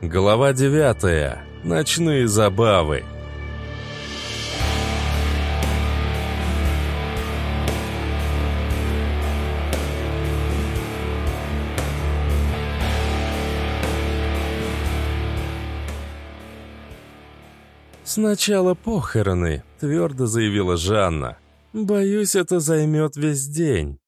Глава 9. Ночные забавы. «Сначала похороны», — твердо заявила Жанна. «Боюсь, это займет весь день».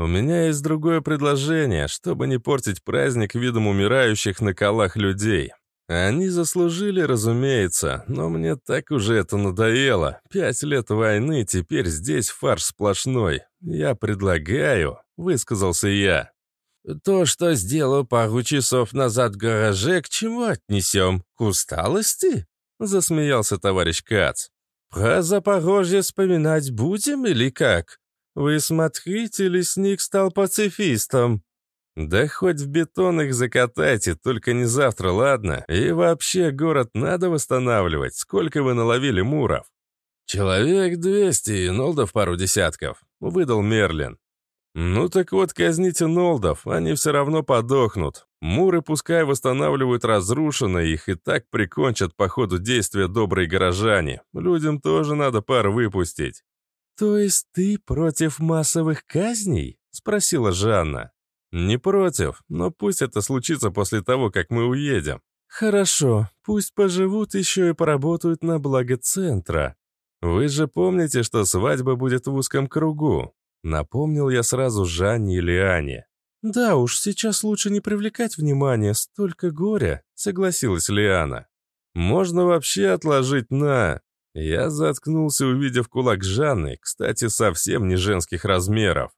«У меня есть другое предложение, чтобы не портить праздник видом умирающих на колах людей. Они заслужили, разумеется, но мне так уже это надоело. Пять лет войны, теперь здесь фарш сплошной. Я предлагаю», — высказался я. «То, что сделал пару часов назад в гараже, к чему отнесем? К усталости?» — засмеялся товарищ Кац. «Про Запорожье вспоминать будем или как? Вы смотрите, лесник стал пацифистом. Да хоть в бетон их закатайте, только не завтра, ладно? И вообще город надо восстанавливать. Сколько вы наловили муров? Человек двести, Нолдов пару десятков, выдал Мерлин. Ну так вот, казните Нолдов, они все равно подохнут. Муры пускай восстанавливают разрушенное, их и так прикончат по ходу действия добрые горожане. Людям тоже надо пар выпустить. «То есть ты против массовых казней?» — спросила Жанна. «Не против, но пусть это случится после того, как мы уедем». «Хорошо, пусть поживут еще и поработают на благо центра. Вы же помните, что свадьба будет в узком кругу?» Напомнил я сразу Жанне и Лиане. «Да уж, сейчас лучше не привлекать внимания, столько горя», — согласилась Лиана. «Можно вообще отложить на...» Я заткнулся, увидев кулак Жанны, кстати, совсем не женских размеров.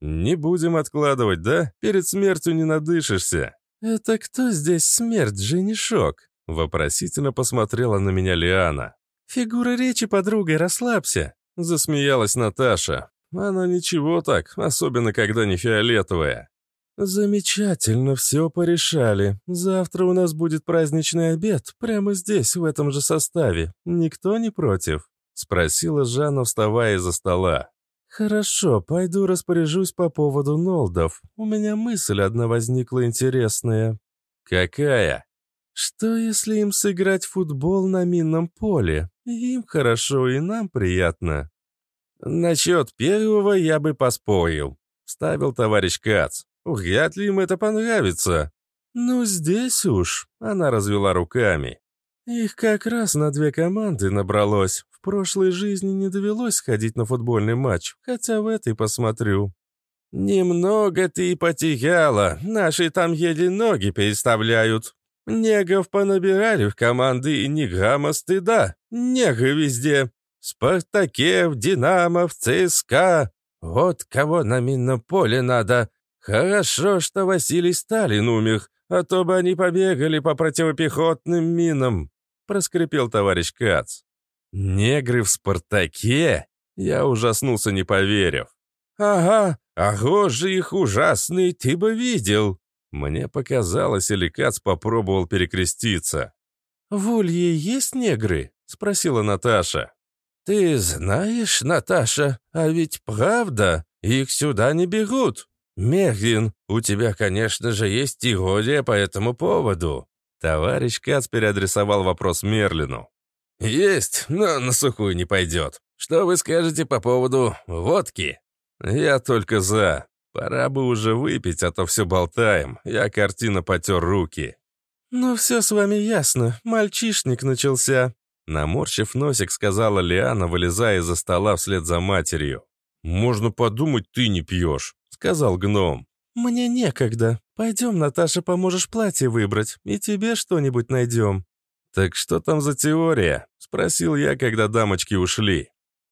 «Не будем откладывать, да? Перед смертью не надышишься». «Это кто здесь смерть, женишок?» Вопросительно посмотрела на меня Лиана. «Фигура речи, подруга, расслабься», — засмеялась Наташа. «Она ничего так, особенно когда не фиолетовая». «Замечательно, все порешали. Завтра у нас будет праздничный обед, прямо здесь, в этом же составе. Никто не против?» — спросила Жанна, вставая из-за стола. «Хорошо, пойду распоряжусь по поводу Нолдов. У меня мысль одна возникла интересная». «Какая?» «Что, если им сыграть футбол на минном поле? Им хорошо, и нам приятно». «Насчет первого я бы поспорил», — вставил товарищ Кац. Вряд ли им это понравится. Ну, здесь уж, она развела руками. Их как раз на две команды набралось. В прошлой жизни не довелось ходить на футбольный матч, хотя в этой посмотрю. «Немного ты потеряла, наши там еле ноги переставляют. Негов понабирали в команды и ни грамма стыда. Негры везде. Спартаке, в Динамо, в ЦСКА. Вот кого на минном поле надо. «Хорошо, что Василий Сталин умер, а то бы они побегали по противопехотным минам», — проскрипел товарищ Кац. «Негры в «Спартаке»?» Я ужаснулся, не поверив. «Ага, а рожи их ужасные ты бы видел!» Мне показалось, или Кац попробовал перекреститься. «В Улье есть негры?» — спросила Наташа. «Ты знаешь, Наташа, а ведь правда, их сюда не берут. «Мехдин, у тебя, конечно же, есть теория по этому поводу». Товарищ Кац переадресовал вопрос Мерлину. «Есть, но на сухую не пойдет. Что вы скажете по поводу водки?» «Я только за. Пора бы уже выпить, а то все болтаем. Я картина потер руки». «Ну все с вами ясно. Мальчишник начался», Наморщив носик, сказала Лиана, вылезая из-за стола вслед за матерью. «Можно подумать, ты не пьешь», — сказал гном. «Мне некогда. Пойдем, Наташа, поможешь платье выбрать, и тебе что-нибудь найдем». «Так что там за теория?» — спросил я, когда дамочки ушли.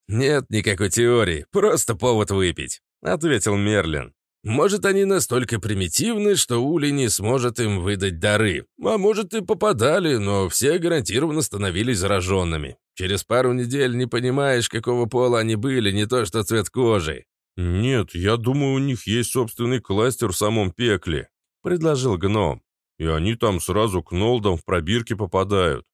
«Нет никакой теории, просто повод выпить», — ответил Мерлин. «Может, они настолько примитивны, что Ули не сможет им выдать дары. А может, и попадали, но все гарантированно становились зараженными. Через пару недель не понимаешь, какого пола они были, не то что цвет кожи». «Нет, я думаю, у них есть собственный кластер в самом пекле», — предложил гном. «И они там сразу к Нолдам в пробирки попадают».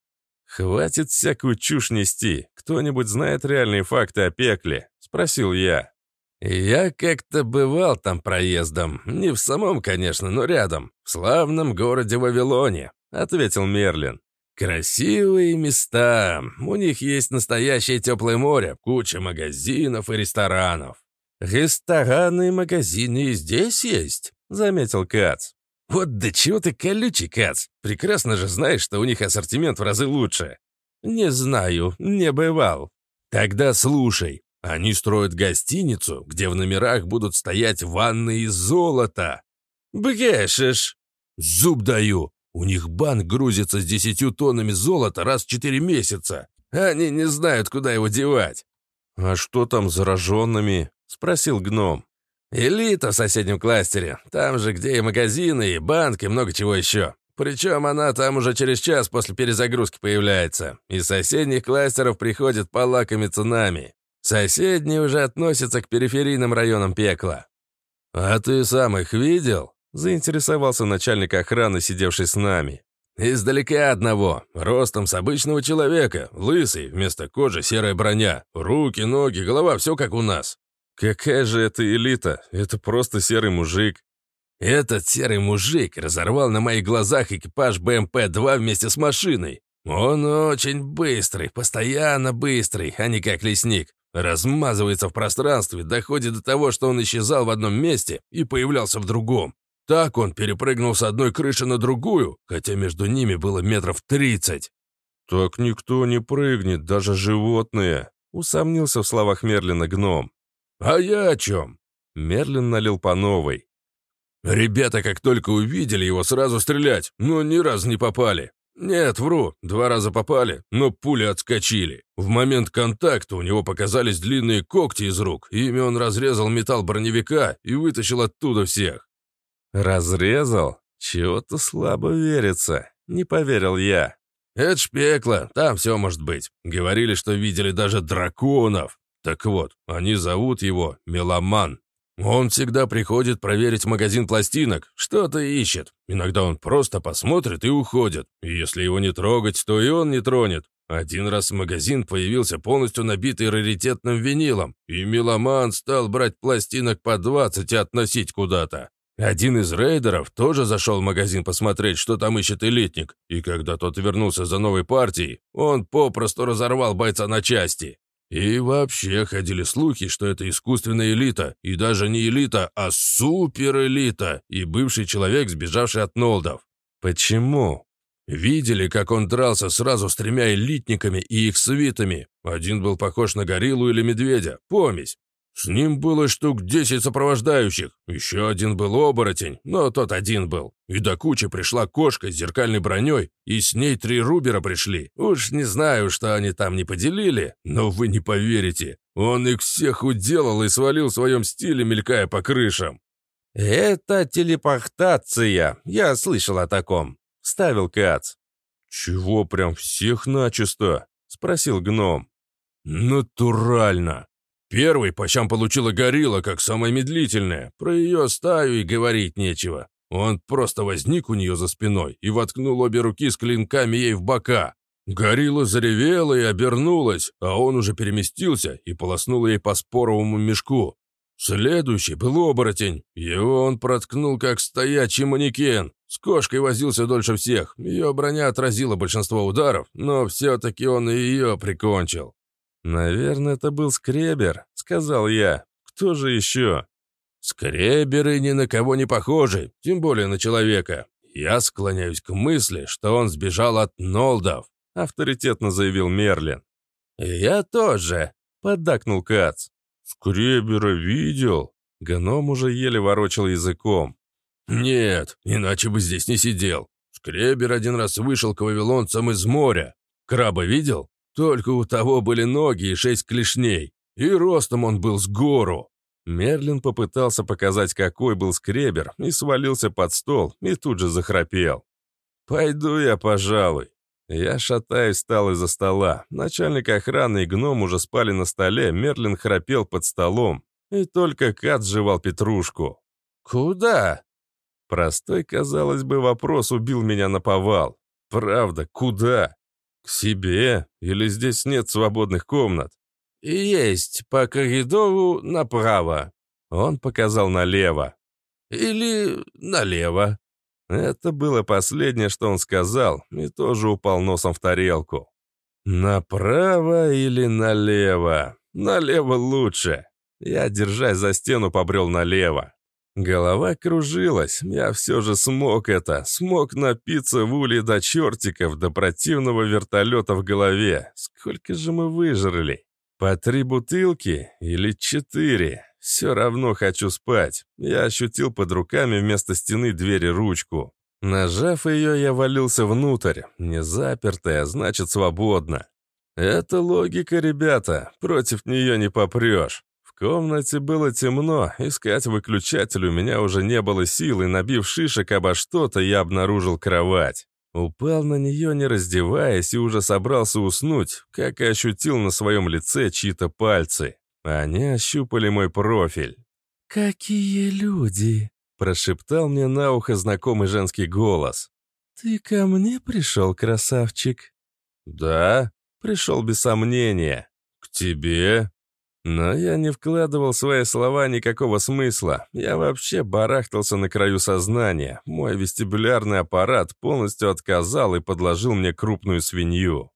«Хватит всякую чушь нести. Кто-нибудь знает реальные факты о пекле?» — спросил я. «Я как-то бывал там проездом. Не в самом, конечно, но рядом. В славном городе Вавилоне. — ответил Мерлин. «Красивые места. У них есть настоящее теплое море, куча магазинов и ресторанов». «Рестораны и магазины здесь есть», — заметил Кац. «Вот да чего ты колючий, Кац? Прекрасно же знаешь, что у них ассортимент в разы лучше». «Не знаю, не бывал». «Тогда слушай. Они строят гостиницу, где в номерах будут стоять ванны из золота». «Брешешь!» «Зуб даю. У них банк грузится с десятью тоннами золота раз в четыре месяца. Они не знают, куда его девать». «А что там с зараженными?» — спросил гном. «Элита в соседнем кластере. Там же, где и магазины, и банк, и много чего еще. Причем она там уже через час после перезагрузки появляется. Из соседних кластеров приходит полакомиться нами. Соседние уже относятся к периферийным районам пекла». «А ты сам их видел?» — заинтересовался начальник охраны, сидевший с нами. «Издалека одного, ростом с обычного человека, лысый, вместо кожи серая броня, руки, ноги, голова, все как у нас. «Какая же это элита? Это просто серый мужик». «Этот серый мужик разорвал на моих глазах экипаж БМП-2 вместе с машиной. Он очень быстрый, постоянно быстрый, а не как лесник. Размазывается в пространстве, доходит до того, что он исчезал в одном месте и появлялся в другом. Так он перепрыгнул с одной крыши на другую, хотя между ними было метров тридцать. «Так никто не прыгнет, даже животные», — усомнился в словах Мерлина гном. «А я о чем?» Мерлин налил по новой. «Ребята, как только увидели его, сразу стрелять, но ни разу не попали. Нет, вру, два раза попали, но пули отскочили. В момент контакта у него показались длинные когти из рук, ими он разрезал металл броневика и вытащил оттуда всех». «Разрезал? Чего-то слабо верится. Не поверил я». «Это ж пекло, там все может быть. Говорили, что видели даже драконов. Так вот, они зовут его Меломан. Он всегда приходит проверить магазин пластинок, что-то ищет. Иногда он просто посмотрит и уходит. И если его не трогать, то и он не тронет. Один раз магазин появился полностью набитый раритетным винилом, и Меломан стал брать пластинок по 20 и относить куда-то. Один из рейдеров тоже зашел в магазин посмотреть, что там ищет элитник, и когда тот вернулся за новой партией, он попросту разорвал бойца на части. И вообще ходили слухи, что это искусственная элита, и даже не элита, а суперэлита, и бывший человек, сбежавший от Нолдов. Почему? Видели, как он дрался сразу с тремя элитниками и их свитами. Один был похож на гориллу или медведя, помесь. С ним было штук десять сопровождающих. Еще один был оборотень, но тот один был. И до кучи пришла кошка с зеркальной броней, и с ней три рубера пришли. Уж не знаю, что они там не поделили, но вы не поверите. Он их всех уделал и свалил в своем стиле, мелькая по крышам. «Это телепортация. Я слышал о таком», — ставил Кац. «Чего прям всех начисто?» — спросил гном. «Натурально. Первый по щам получила горилла, как самая медлительная. Про ее стаю и говорить нечего. Он просто возник у нее за спиной и воткнул обе руки с клинками ей в бока. Горилла заревела и обернулась, а он уже переместился и полоснул ей по споровому мешку. Следующий был оборотень. Его он проткнул, как стоячий манекен. С кошкой возился дольше всех. Ее броня отразила большинство ударов, но все-таки он и ее прикончил. «Наверное, это был Скребер», — сказал я. «Кто же еще?» «Скреберы ни на кого не похожи, тем более на человека. Я склоняюсь к мысли, что он сбежал от Нолдов», — авторитетно заявил Мерлин. «Я тоже», — поддакнул Кац. «Скребера видел?» Гном уже еле ворочал языком. «Нет, иначе бы здесь не сидел. Скребер один раз вышел к вавилонцам из моря. Краба видел? Только у того были ноги и шесть клешней, и ростом он был с гору. Мерлин попытался показать, какой был скребер, и свалился под стол, и тут же захрапел. «Пойду я, пожалуй». Я, шатаясь, встал из-за стола. Начальник охраны и гном уже спали на столе, Мерлин храпел под столом, и только Кат жевал петрушку. «Куда?» Простой, казалось бы, вопрос убил меня на повал. Правда, куда? «К себе? Или здесь нет свободных комнат?» «Есть, по коридору направо». Он показал налево. «Или налево». Это было последнее, что он сказал, и тоже упал носом в тарелку. «Направо или налево? Налево лучше!» Я, держась за стену, побрел налево. Голова кружилась, я все же смог это, смог напиться в улей до чертиков, до противного вертолета в голове. Сколько же мы выжрали? По три бутылки или четыре? Все равно хочу спать. Я ощутил под руками вместо стены двери ручку. Нажав ее, я валился внутрь. Не запертая, значит свободно. Это логика, ребята. Против нее не попрешь. Комнате было темно, искать выключатель у меня уже не было сил, и набив шишек обо что-то, я обнаружил кровать. Упал на нее, не раздеваясь, и уже собрался уснуть, как и ощутил на своем лице чьи-то пальцы. Они ощупали мой профиль. «Какие люди!» – прошептал мне на ухо знакомый женский голос. «Ты ко мне пришел, красавчик?» «Да», — пришел без сомнения. «К тебе?» Но я не вкладывал в свои слова никакого смысла. Я вообще барахтался на краю сознания. Мой вестибулярный аппарат полностью отказал и подложил мне крупную свинью.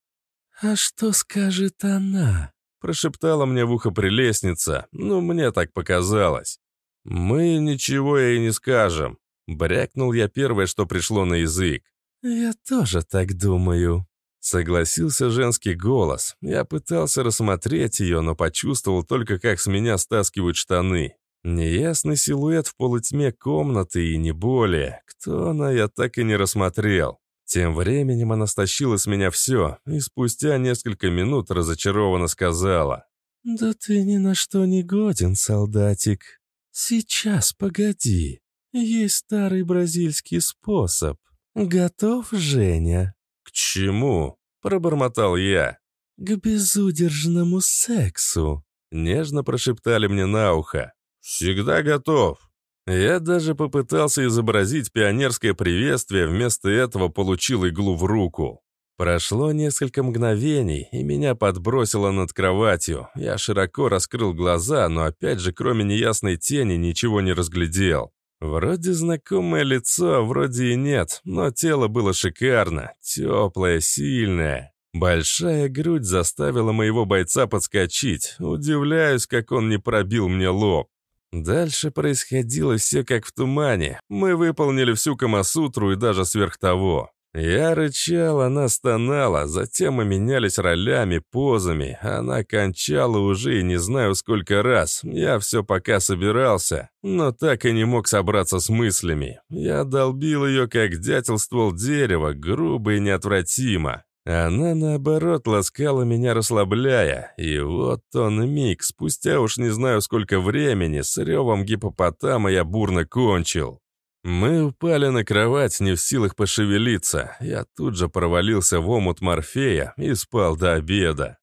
«А что скажет она?» Прошептала мне в ухо прелестница. Ну, мне так показалось. «Мы ничего ей не скажем», — брякнул я первое, что пришло на язык. «Я тоже так думаю», Согласился женский голос. Я пытался рассмотреть ее, но почувствовал только, как с меня стаскивают штаны. Неясный силуэт в полутьме комнаты и не более. Кто она, я так и не рассмотрел. Тем временем она стащила с меня все, и спустя несколько минут разочарованно сказала. «Да ты ни на что не годен, солдатик. Сейчас, погоди. Есть старый бразильский способ. Готов, Женя?» «К чему?» – пробормотал я. «К безудержному сексу», – нежно прошептали мне на ухо. «Всегда готов». Я даже попытался изобразить пионерское приветствие, вместо этого получил иглу в руку. Прошло несколько мгновений, и меня подбросило над кроватью. Я широко раскрыл глаза, но опять же, кроме неясной тени, ничего не разглядел. Вроде знакомое лицо, а вроде и нет, но тело было шикарно, теплое, сильное. Большая грудь заставила моего бойца подскочить. Удивляюсь, как он не пробил мне лоб. Дальше происходило все как в тумане. Мы выполнили всю Камасутру и даже сверх того. Я рычал, она стонала, затем мы менялись ролями, позами. Она кончала уже и не знаю сколько раз. Я все пока собирался, но так и не мог собраться с мыслями. Я долбил ее, как дятел ствол дерева, грубо и неотвратимо. Она, наоборот, ласкала меня, расслабляя. И вот он миг, спустя уж не знаю сколько времени, с ревом гипопотама я бурно кончил. Мы упали на кровать, не в силах пошевелиться. Я тут же провалился в омут Морфея и спал до обеда.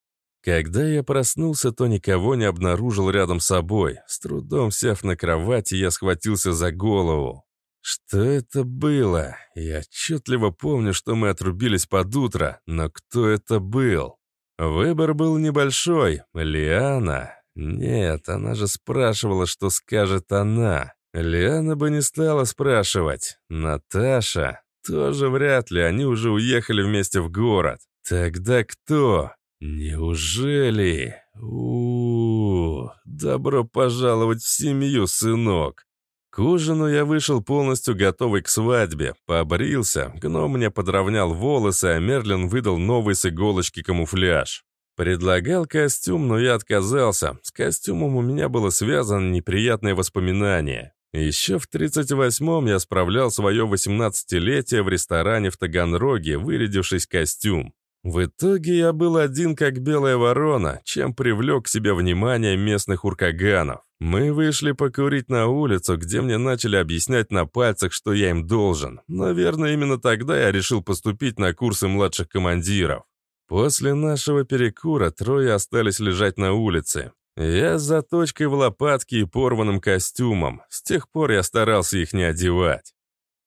Когда я проснулся, то никого не обнаружил рядом с собой. С трудом сев на кровати, я схватился за голову. Что это было? Я отчетливо помню, что мы отрубились под утро, но кто это был? Выбор был небольшой. Лиана? Нет, она же спрашивала, что скажет она. Лиана бы не стала спрашивать. Наташа? Тоже вряд ли, они уже уехали вместе в город. Тогда кто? Неужели? у, -у, -у Добро пожаловать в семью, сынок. К ужину я вышел полностью готовый к свадьбе. Побрился, гном мне подровнял волосы, а Мерлин выдал новый с иголочки камуфляж. Предлагал костюм, но я отказался. С костюмом у меня было связано неприятное воспоминание. Еще в 38-м я справлял свое 18-летие в ресторане в Таганроге, вырядившись костюм. В итоге я был один как белая ворона, чем привлек к себе внимание местных уркаганов. Мы вышли покурить на улицу, где мне начали объяснять на пальцах, что я им должен. Наверное, именно тогда я решил поступить на курсы младших командиров. После нашего перекура трое остались лежать на улице. Я с заточкой в лопатке и порванным костюмом. С тех пор я старался их не одевать.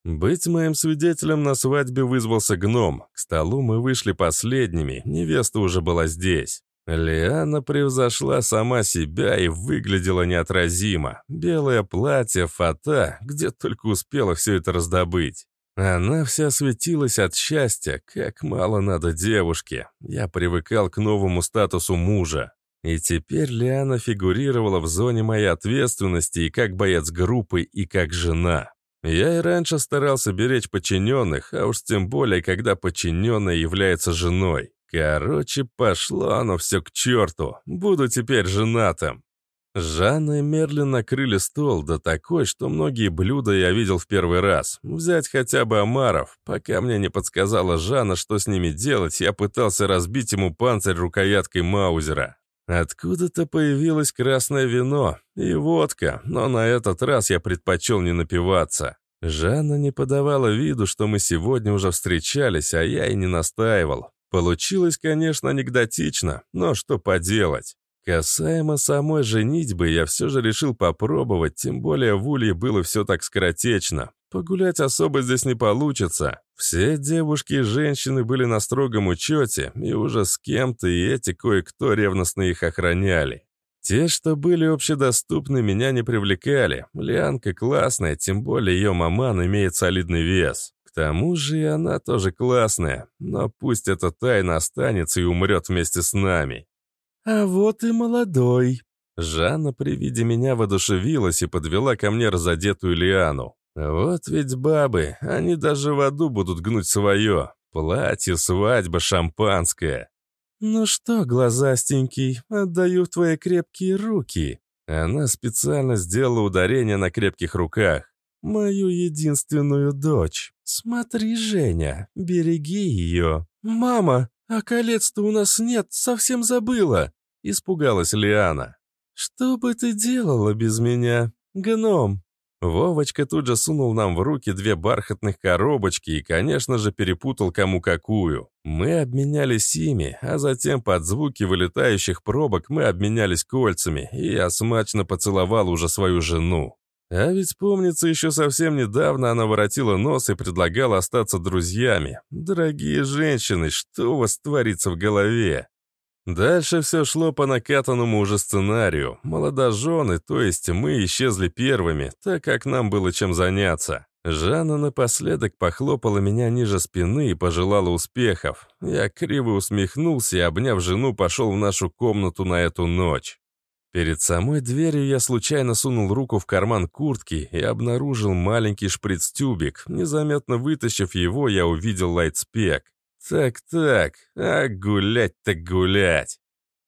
Быть моим свидетелем на свадьбе вызвался гном. К столу мы вышли последними, невеста уже была здесь. Лиана превзошла сама себя и выглядела неотразимо. Белое платье, фата, где только успела все это раздобыть. Она вся светилась от счастья, как мало надо девушке. Я привыкал к новому статусу мужа. И теперь Лиана фигурировала в зоне моей ответственности и как боец группы, и как жена. Я и раньше старался беречь подчиненных, а уж тем более, когда подчиненная является женой. Короче, пошло оно все к черту. Буду теперь женатым. Жанна и Мерлин накрыли стол, да такой, что многие блюда я видел в первый раз. Взять хотя бы омаров. Пока мне не подсказала Жанна, что с ними делать, я пытался разбить ему панцирь рукояткой Маузера. Откуда-то появилось красное вино и водка, но на этот раз я предпочел не напиваться. Жанна не подавала виду, что мы сегодня уже встречались, а я и не настаивал. Получилось, конечно, анекдотично, но что поделать. Касаемо самой женитьбы, я все же решил попробовать, тем более в Улье было все так скоротечно. Погулять особо здесь не получится. Все девушки и женщины были на строгом учете, и уже с кем-то и эти кое-кто ревностно их охраняли. Те, что были общедоступны, меня не привлекали. Лианка классная, тем более ее маман имеет солидный вес. К тому же и она тоже классная, но пусть эта тайна останется и умрет вместе с нами. «А вот и молодой». Жанна при виде меня воодушевилась и подвела ко мне разодетую Лиану. «Вот ведь бабы, они даже в аду будут гнуть свое. Платье, свадьба, шампанское». «Ну что, глазастенький, отдаю в твои крепкие руки». Она специально сделала ударение на крепких руках. «Мою единственную дочь. Смотри, Женя, береги ее». «Мама, а колец-то у нас нет, совсем забыла!» Испугалась Лиана. «Что бы ты делала без меня, гном?» Вовочка тут же сунул нам в руки две бархатных коробочки и, конечно же, перепутал кому какую. Мы обменялись ими, а затем под звуки вылетающих пробок мы обменялись кольцами, и я смачно поцеловал уже свою жену. А ведь, помнится, еще совсем недавно она воротила нос и предлагала остаться друзьями. Дорогие женщины, что у вас творится в голове? Дальше все шло по накатанному уже сценарию. Молодожены, то есть мы, исчезли первыми, так как нам было чем заняться. Жанна напоследок похлопала меня ниже спины и пожелала успехов. Я криво усмехнулся и, обняв жену, пошел в нашу комнату на эту ночь. Перед самой дверью я случайно сунул руку в карман куртки и обнаружил маленький шприц-тюбик. Незаметно вытащив его, я увидел лайтспек. Так-так, а гулять так гулять.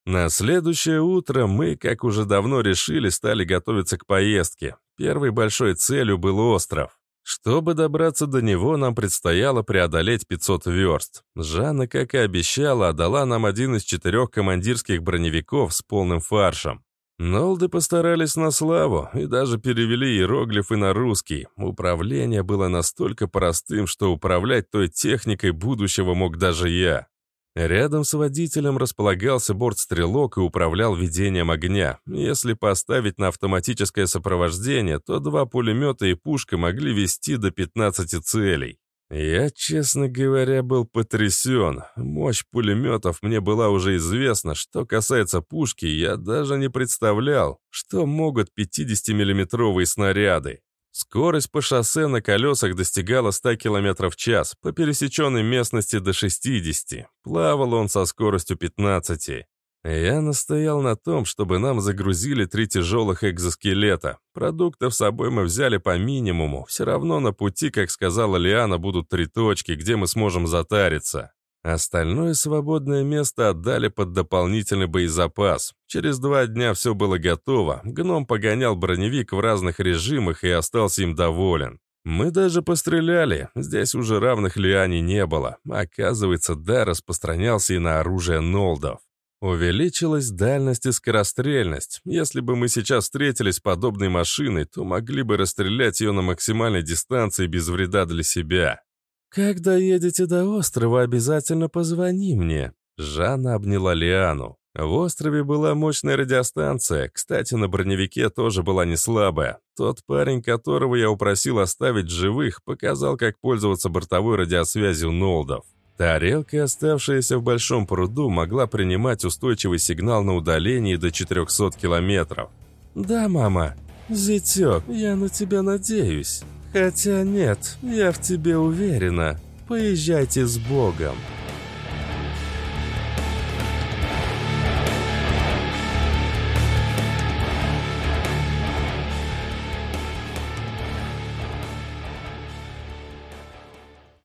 На следующее утро мы, как уже давно решили, стали готовиться к поездке. Первой большой целью был остров. Чтобы добраться до него, нам предстояло преодолеть 500 верст. Жанна, как и обещала, отдала нам один из четырех командирских броневиков с полным фаршем. Нолды постарались на славу и даже перевели иероглифы на русский. Управление было настолько простым, что управлять той техникой будущего мог даже я. Рядом с водителем располагался бортстрелок и управлял ведением огня. Если поставить на автоматическое сопровождение, то два пулемета и пушка могли вести до 15 целей. Я, честно говоря, был потрясен. Мощь пулеметов мне была уже известна. Что касается пушки, я даже не представлял, что могут 50-миллиметровые снаряды. Скорость по шоссе на колесах достигала 100 км в час, по пересеченной местности до 60. Плавал он со скоростью 15. Я настоял на том, чтобы нам загрузили три тяжелых экзоскелета. Продуктов с собой мы взяли по минимуму. Все равно на пути, как сказала Лиана, будут три точки, где мы сможем затариться. Остальное свободное место отдали под дополнительный боезапас. Через два дня все было готово. Гном погонял броневик в разных режимах и остался им доволен. Мы даже постреляли. Здесь уже равных Лиане не было. Оказывается, да, распространялся и на оружие Нолдов. Увеличилась дальность и скорострельность. Если бы мы сейчас встретились с подобной машиной, то могли бы расстрелять ее на максимальной дистанции без вреда для себя. «Когда едете до острова, обязательно позвони мне». Жанна обняла Лиану. В острове была мощная радиостанция. Кстати, на броневике тоже была не слабая. Тот парень, которого я упросил оставить живых, показал, как пользоваться бортовой радиосвязью Нолдов. Тарелка, оставшаяся в большом пруду, могла принимать устойчивый сигнал на удалении до 400 километров. «Да, мама. Зятек, я на тебя надеюсь. Хотя нет, я в тебе уверена. Поезжайте с Богом.